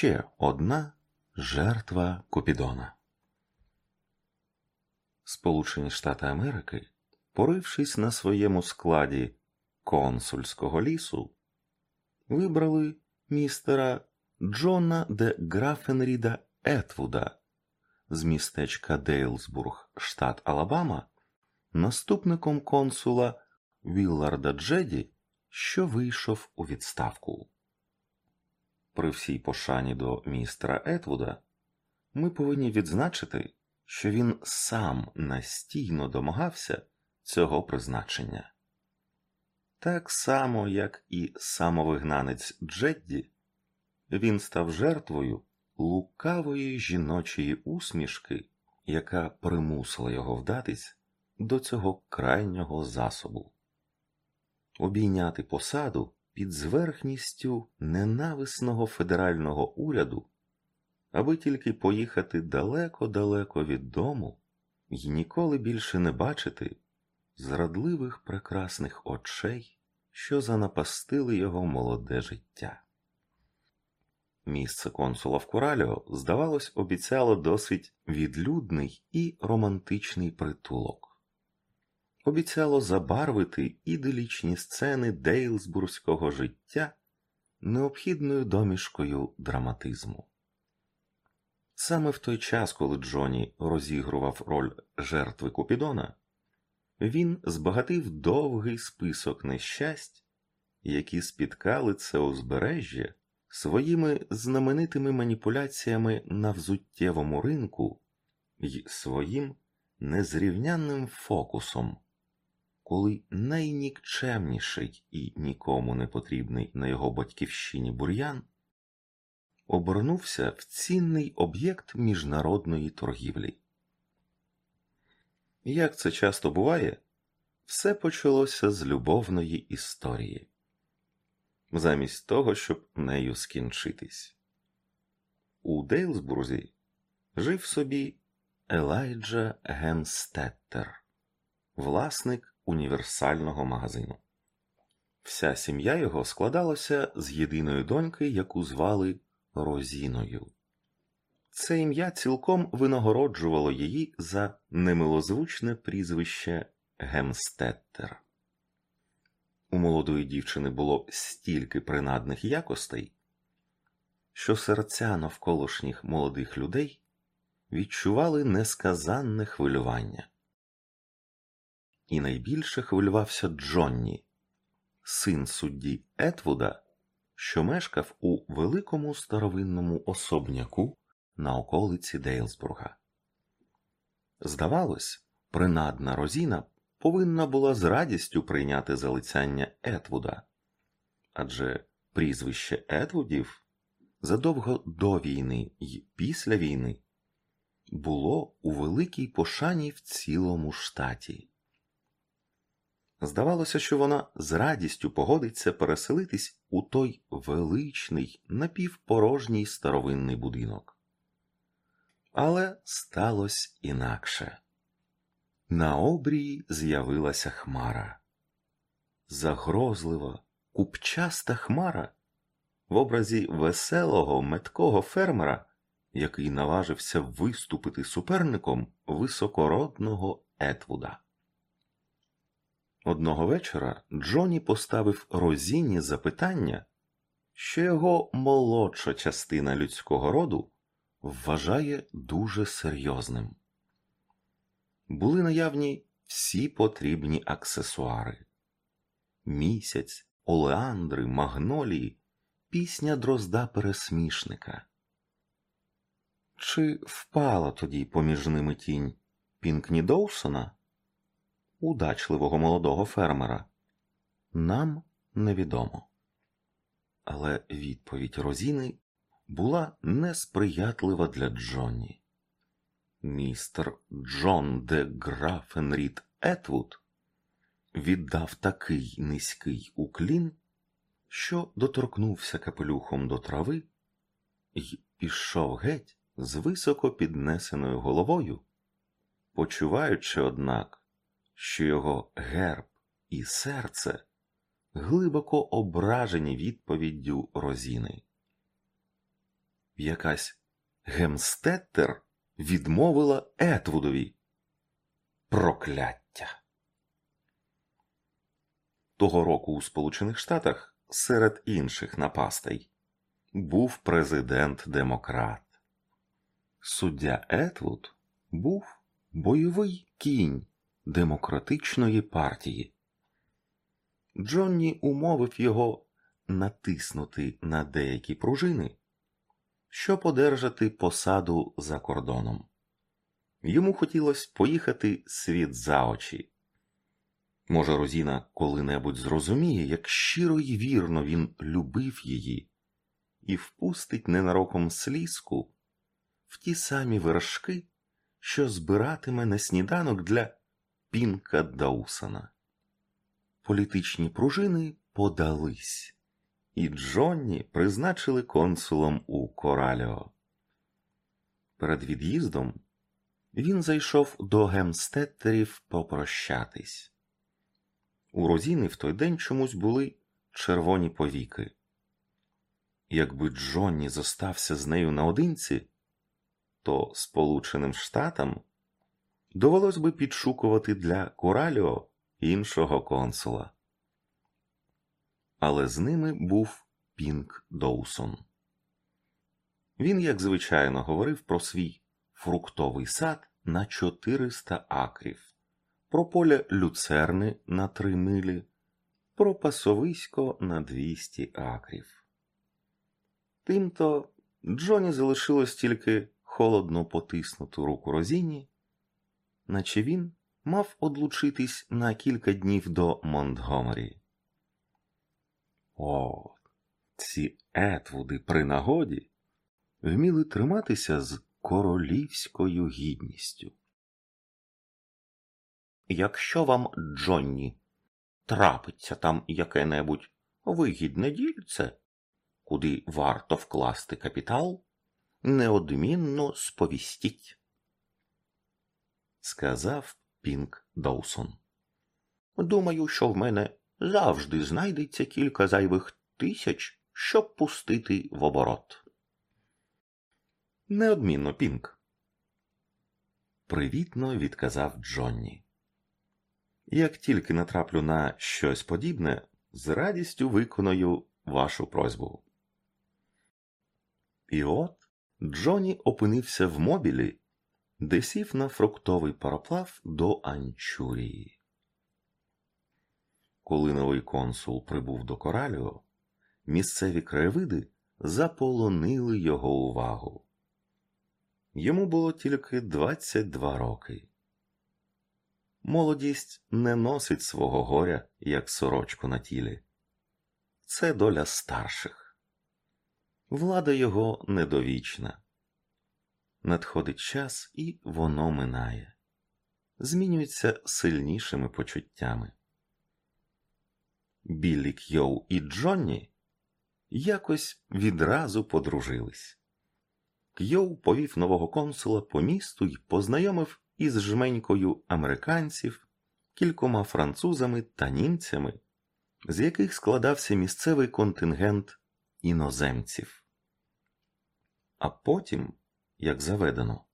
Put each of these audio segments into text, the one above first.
ще одна жертва Купідона. Сполучені Штати Америки, порившись на своєму складі консульського лісу, вибрали містера Джона де Графенріда Етвуда з містечка Дейлсбург, штат Алабама, наступником консула Вілларда Джеді, що вийшов у відставку. При всій пошані до містера Етвуда ми повинні відзначити, що він сам настійно домагався цього призначення. Так само, як і самовигнанець Джедді, він став жертвою лукавої жіночої усмішки, яка примусила його вдатись до цього крайнього засобу. Обійняти посаду під зверхністю ненависного федерального уряду, аби тільки поїхати далеко-далеко від дому і ніколи більше не бачити зрадливих прекрасних очей, що занапастили його молоде життя. Місце консула в Кураліо, здавалось, обіцяло досить відлюдний і романтичний притулок. Обіцяло забарвити іделічні сцени дейлсбурзького життя необхідною домішкою драматизму. Саме в той час, коли Джоні розігрував роль жертви Купідона, він збагатив довгий список нещасть, які спіткали це узбережжя своїми знаменитими маніпуляціями на взуттєвому ринку й своїм незрівнянним фокусом, коли найнікчемніший і нікому не потрібний на його батьківщині бур'ян обернувся в цінний об'єкт міжнародної торгівлі. Як це часто буває, все почалося з любовної історії замість того, щоб нею скінчитись. У Дейлсбурзі жив собі Елайджа Гемстеттер, власник універсального магазину. Вся сім'я його складалася з єдиної доньки, яку звали Розіною. Це ім'я цілком винагороджувало її за немилозвучне прізвище Гемстеттер. У молодої дівчини було стільки принадних якостей, що серця навколишніх молодих людей відчували несказанне хвилювання. І найбільше хвилювався Джонні, син судді Етвуда, що мешкав у великому старовинному особняку на околиці Дейлсбурга. Здавалось, принадна Розіна повинна була з радістю прийняти залицяння Етвуда, адже прізвище Етвудів задовго до війни й після війни було у великій пошані в цілому штаті. Здавалося, що вона з радістю погодиться переселитись у той величний напівпорожній старовинний будинок. Але сталося інакше. На обрії з'явилася хмара. Загрозлива, купчаста хмара в образі веселого меткого фермера, який наважився виступити суперником високородного Етвуда. Одного вечора Джоні поставив Розіні запитання, що його молодша частина людського роду вважає дуже серйозним. Були наявні всі потрібні аксесуари місяць, олеандри, магнолії, пісня дрозда пересмішника. Чи впала тоді поміж ними тінь Пінкні Доусона, удачливого молодого фермера? Нам невідомо. Але відповідь Розіни була несприятлива для Джонні. Містер Джон де Графенрід Етвуд віддав такий низький уклін, що доторкнувся капелюхом до трави і пішов геть з високо піднесеною головою, почуваючи, однак, що його герб і серце глибоко ображені відповіддю Розіни. якась Гемстеттер відмовила Етвудові. Прокляття. Того року у Сполучених Штатах серед інших напастей був президент демократ. Суддя Етвуд був бойовий кінь демократичної партії. Джонні умовив його натиснути на деякі пружини, щоб одержати посаду за кордоном. Йому хотілося поїхати світ за очі. Може, Розіна коли-небудь зрозуміє, як щиро й вірно він любив її, і впустить ненароком слізку в ті самі вершки, що збиратиме на сніданок для Пінка Даусона. Політичні пружини подались, і Джонні призначили консулом у Кораліо. Перед від'їздом він зайшов до гемстеттерів попрощатись. У Розіни в той день чомусь були червоні повіки. Якби Джонні зостався з нею наодинці, то Сполученим Штатам довелось би підшукувати для Кораліо іншого консула. Але з ними був Пінк Доусон. Він, як звичайно, говорив про свій фруктовий сад на 400 акрів, про поле люцерни на 3 милі, про пасовисько на 200 акрів. Тимто Джоні залишилось тільки холодно потиснуту руку Розіні, наче він мав одлучитись на кілька днів до Монтгомері. О, ці етвуди при нагоді вміли триматися з королівською гідністю. Якщо вам, Джонні, трапиться там яке-небудь вигідне дільце, куди варто вкласти капітал, неодмінно сповістіть, сказав Пінк Доусон. Думаю, що в мене завжди знайдеться кілька зайвих тисяч, щоб пустити в оборот. Неодмінно, Пінк. Привітно відказав Джонні. Як тільки натраплю на щось подібне, з радістю виконую вашу просьбу. І от Джонні опинився в мобілі, де сів на фруктовий пароплав до Анчурії. Коли новий консул прибув до Кораліо, місцеві краєвиди заполонили його увагу. Йому було тільки 22 роки. Молодість не носить свого горя, як сорочку на тілі. Це доля старших. Влада його недовічна. Надходить час, і воно минає, змінюється сильнішими почуттями. Біллі Кьоу і Джонні якось відразу подружились. Кйоу повів нового консула по місту й познайомив із жменькою американців, кількома французами та німцями, з яких складався місцевий контингент іноземців. А потім, як заведено,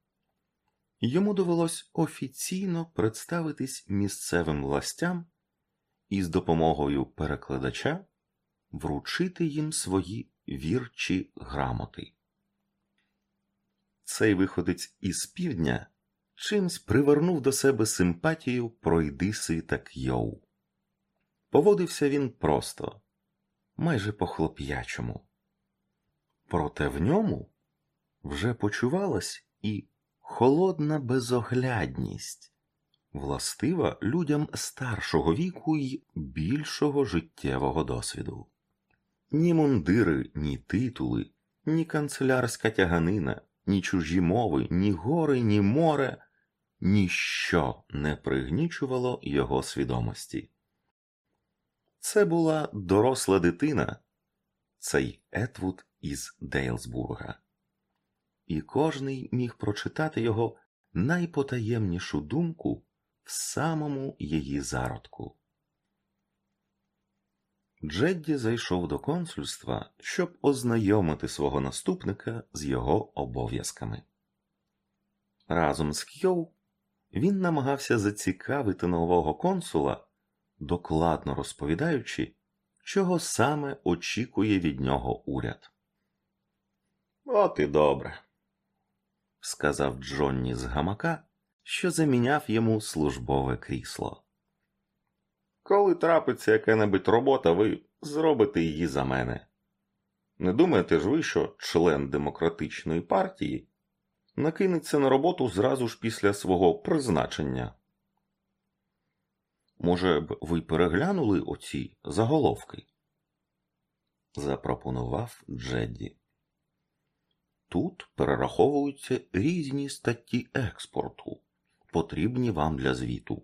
йому довелось офіційно представитись місцевим властям і з допомогою перекладача вручити їм свої вірчі грамоти. Цей виходець із півдня чимсь привернув до себе симпатію пройдиси та Кйоу. Поводився він просто, майже по хлоп'ячому. Проте в ньому вже почувалась і холодна безоглядність, властива людям старшого віку й більшого життєвого досвіду. Ні мундири, ні титули, ні канцелярська тяганина, ні чужі мови, ні гори, ні море, ніщо не пригнічувало його свідомості. Це була доросла дитина, цей Етвуд із Дейлсбурга, і кожний міг прочитати його найпотаємнішу думку в самому її зародку. Джедді зайшов до консульства, щоб ознайомити свого наступника з його обов'язками. Разом з Кьоу він намагався зацікавити нового консула, докладно розповідаючи, чого саме очікує від нього уряд. От і добре, сказав Джонні з гамака, що заміняв йому службове крісло. Коли трапиться яка-небудь робота, ви зробите її за мене. Не думаєте ж ви, що член демократичної партії накинеться на роботу зразу ж після свого призначення? Може б, ви переглянули оці заголовки? запропонував Джедді. Тут перераховуються різні статті експорту, потрібні вам для звіту.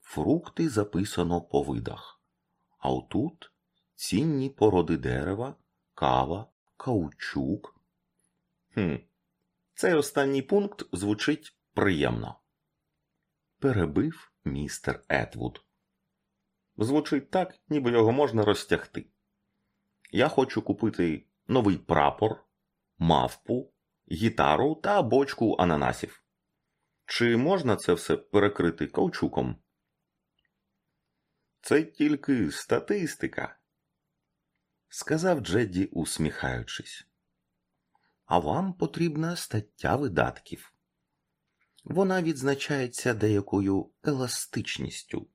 Фрукти записано по видах, а отут цінні породи дерева, кава, каучук. Хм, Цей останній пункт звучить приємно. Перебив містер Етвуд. Звучить так, ніби його можна розтягти. Я хочу купити новий прапор, мавпу, гітару та бочку ананасів. Чи можна це все перекрити каучуком? Це тільки статистика, сказав Джедді, усміхаючись. А вам потрібна стаття видатків. Вона відзначається деякою еластичністю.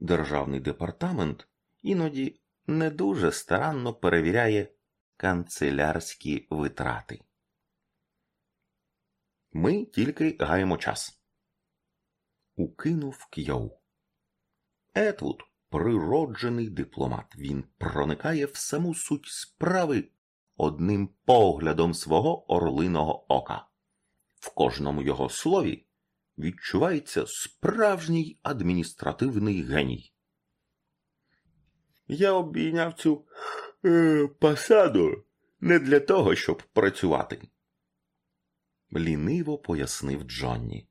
Державний департамент іноді не дуже старанно перевіряє канцелярські витрати. Ми тільки гаємо час. Укинув Кйоу. Етвуд природжений дипломат. Він проникає в саму суть справи одним поглядом свого орлиного ока. В кожному його слові відчувається справжній адміністративний геній. Я обійняв цю е, посаду не для того, щоб працювати. Ліниво пояснив Джонні.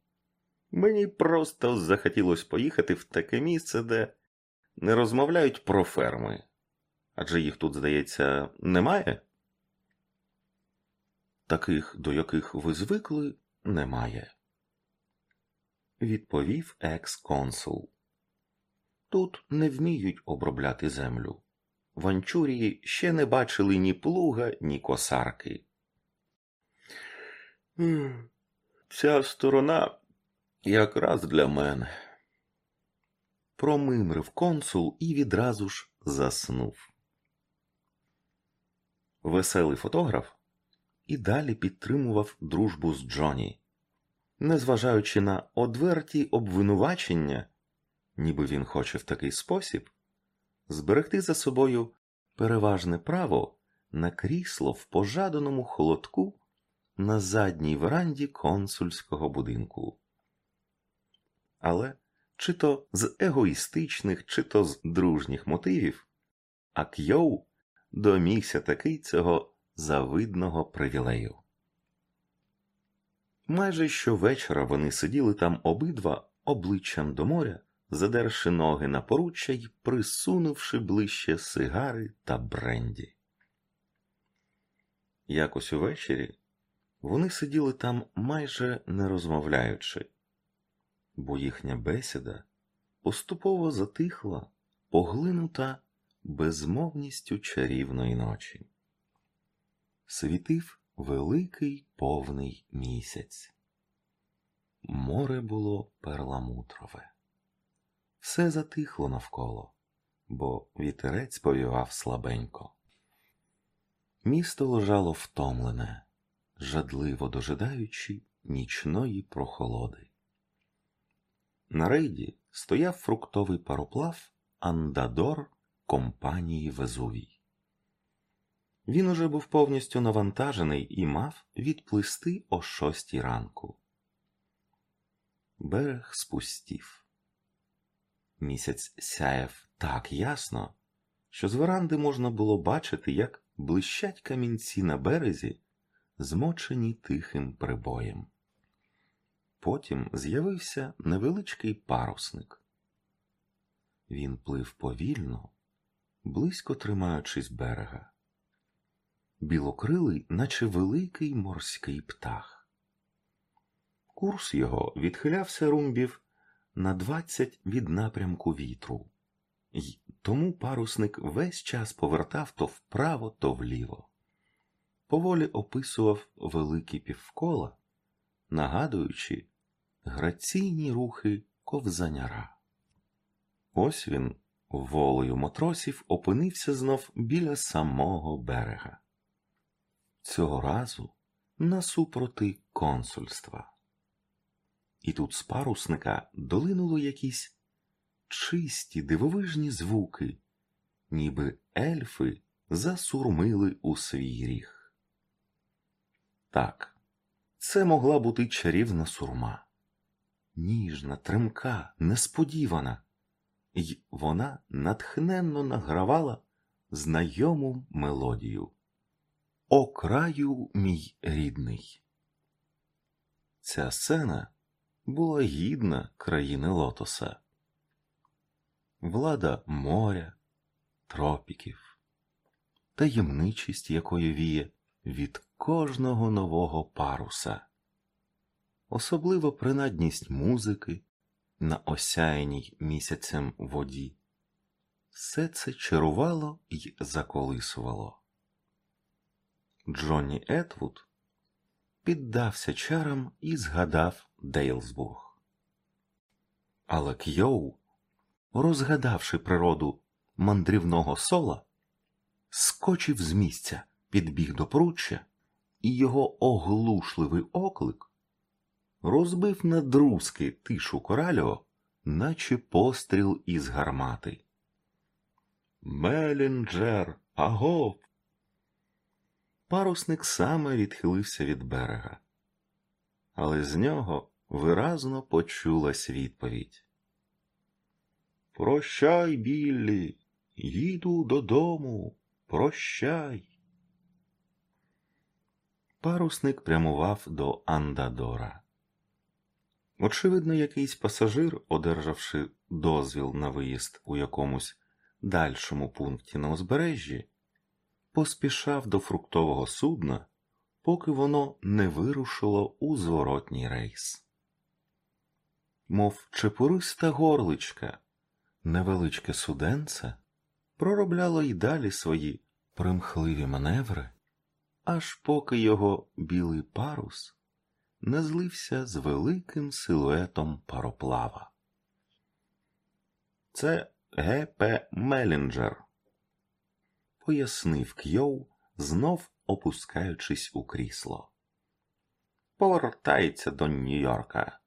Мені просто захотілось поїхати в таке місце, де не розмовляють про ферми. Адже їх тут, здається, немає. Таких, до яких ви звикли, немає. Відповів екс-консул. Тут не вміють обробляти землю. В Анчурії ще не бачили ні плуга, ні косарки. Ця сторона якраз для мене. Промимрив консул і відразу ж заснув. Веселий фотограф і далі підтримував дружбу з Джоні, незважаючи на одверті обвинувачення, ніби він хоче в такий спосіб, зберегти за собою переважне право на крісло в пожаданому холодку на задній веранді консульського будинку. Але чи то з егоїстичних, чи то з дружніх мотивів, а Кйоу домігся таки цього завидного привілею. Майже щовечора вони сиділи там обидва обличчям до моря, задерши ноги на поруччя й присунувши ближче сигари та бренді. Якось увечері вони сиділи там майже не розмовляючи, бо їхня бесіда поступово затихла, поглинута безмовністю чарівної ночі. Світив великий повний місяць. Море було перламутрове. Все затихло навколо, бо вітерець повівав слабенько. Місто лежало втомлене, жадливо дожидаючи нічної прохолоди. На рейді стояв фруктовий пароплав Андадор компанії Везувій. Він уже був повністю навантажений і мав відплисти о шостій ранку. Берег спустів. Місяць сяяв так ясно, що з веранди можна було бачити, як блищать камінці на березі, змочені тихим прибоєм. Потім з'явився невеличкий парусник. Він плив повільно, близько тримаючись берега. Білокрилий, наче великий морський птах. Курс його відхилявся румбів на двадцять від напрямку вітру, й тому парусник весь час повертав то вправо, то вліво. Поволі описував великі півкола, нагадуючи граційні рухи ковзаняра. Ось він волею матросів опинився знов біля самого берега. Цього разу насупроти консульства. І тут з парусника долинуло якісь чисті дивовижні звуки, ніби ельфи засурмили у свій ріг. Так, це могла бути чарівна сурма, ніжна, тремка, несподівана, й вона натхненно награвала знайому мелодію. О краю мій рідний. Ця сцена була гідна країни лотоса, влада моря, тропіків, таємничість якої віє від кожного нового паруса, особливо принадність музики на осяяній місяцем воді. Все це чарувало й заколисувало. Джонні Етвуд піддався чарам і згадав Дейлсбург. Але Кйоу, розгадавши природу мандрівного сола, скочив з місця, підбіг до пруччя, і його оглушливий оклик розбив на друзки тишу коральо, наче постріл із гармати. Мелінджер, агов! Парусник саме відхилився від берега, але з нього виразно почулась відповідь. Прощай, Біллі, їду додому, прощай. Парусник прямував до Андадора. Очевидно, якийсь пасажир, одержавши дозвіл на виїзд у якомусь дальшому пункті на узбережжі, поспішав до фруктового судна, поки воно не вирушило у зворотній рейс. Мов чепуриста горличка, невеличке суденце проробляло й далі свої примхливі маневри, аж поки його білий парус не злився з великим силуетом пароплава. Це Г.П. Мелінджер, пояснив Кйоу, знов опускаючись у крісло. Повертається до Нью-Йорка.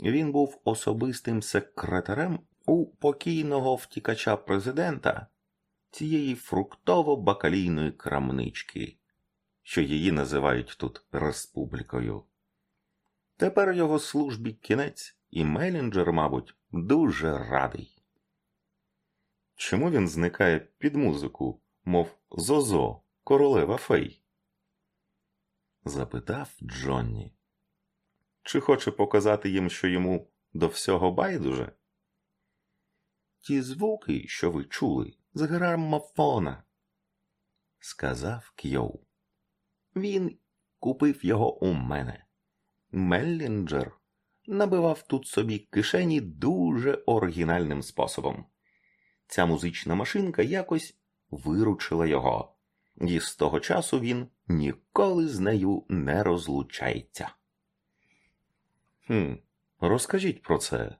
Він був особистим секретарем у покійного втікача президента цієї фруктово-бакалійної крамнички, що її називають тут республікою. Тепер його службі кінець, і Мелінджер, мабуть, дуже радий. Чому він зникає під музику, мов Зозо, королева фей? запитав Джонні. Чи хоче показати їм, що йому до всього байдуже? Ті звуки, що ви чули, з грамофона, сказав Кйоу. Він купив його у мене. Меллінджер набивав тут собі кишені дуже оригінальним способом. Ця музична машинка якось виручила його, і з того часу він ніколи з нею не розлучається. Хм, розкажіть про це,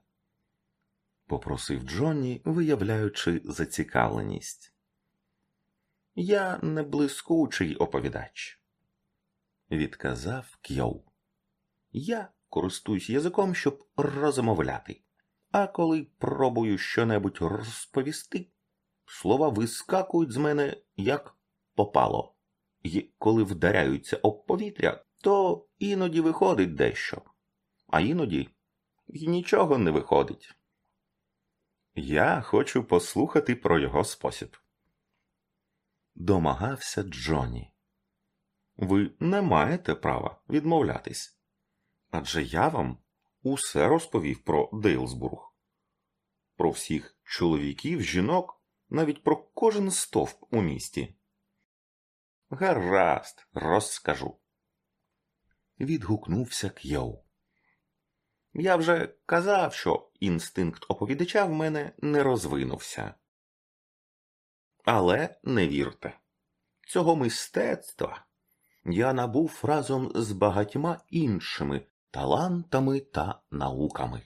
попросив Джонні, виявляючи зацікавленість. Я не блискучий оповідач, відказав Кьоу. Я користуюсь язиком, щоб розмовляти, а коли пробую щонебудь розповісти, слова вискакують з мене як попало, І коли вдаряються об повітря, то іноді виходить дещо, а іноді й нічого не виходить. Я хочу послухати про його спосіб. Домагався Джонні. Ви не маєте права відмовлятись. Адже я вам усе розповів про Дейлсбург, про всіх чоловіків, жінок, навіть про кожен стовп у місті. Гаразд, розкажу. Відгукнувся К'йоу. Я вже казав, що інстинкт оповідача в мене не розвинувся. Але не вірте, цього мистецтва я набув разом з багатьма іншими талантами та науками.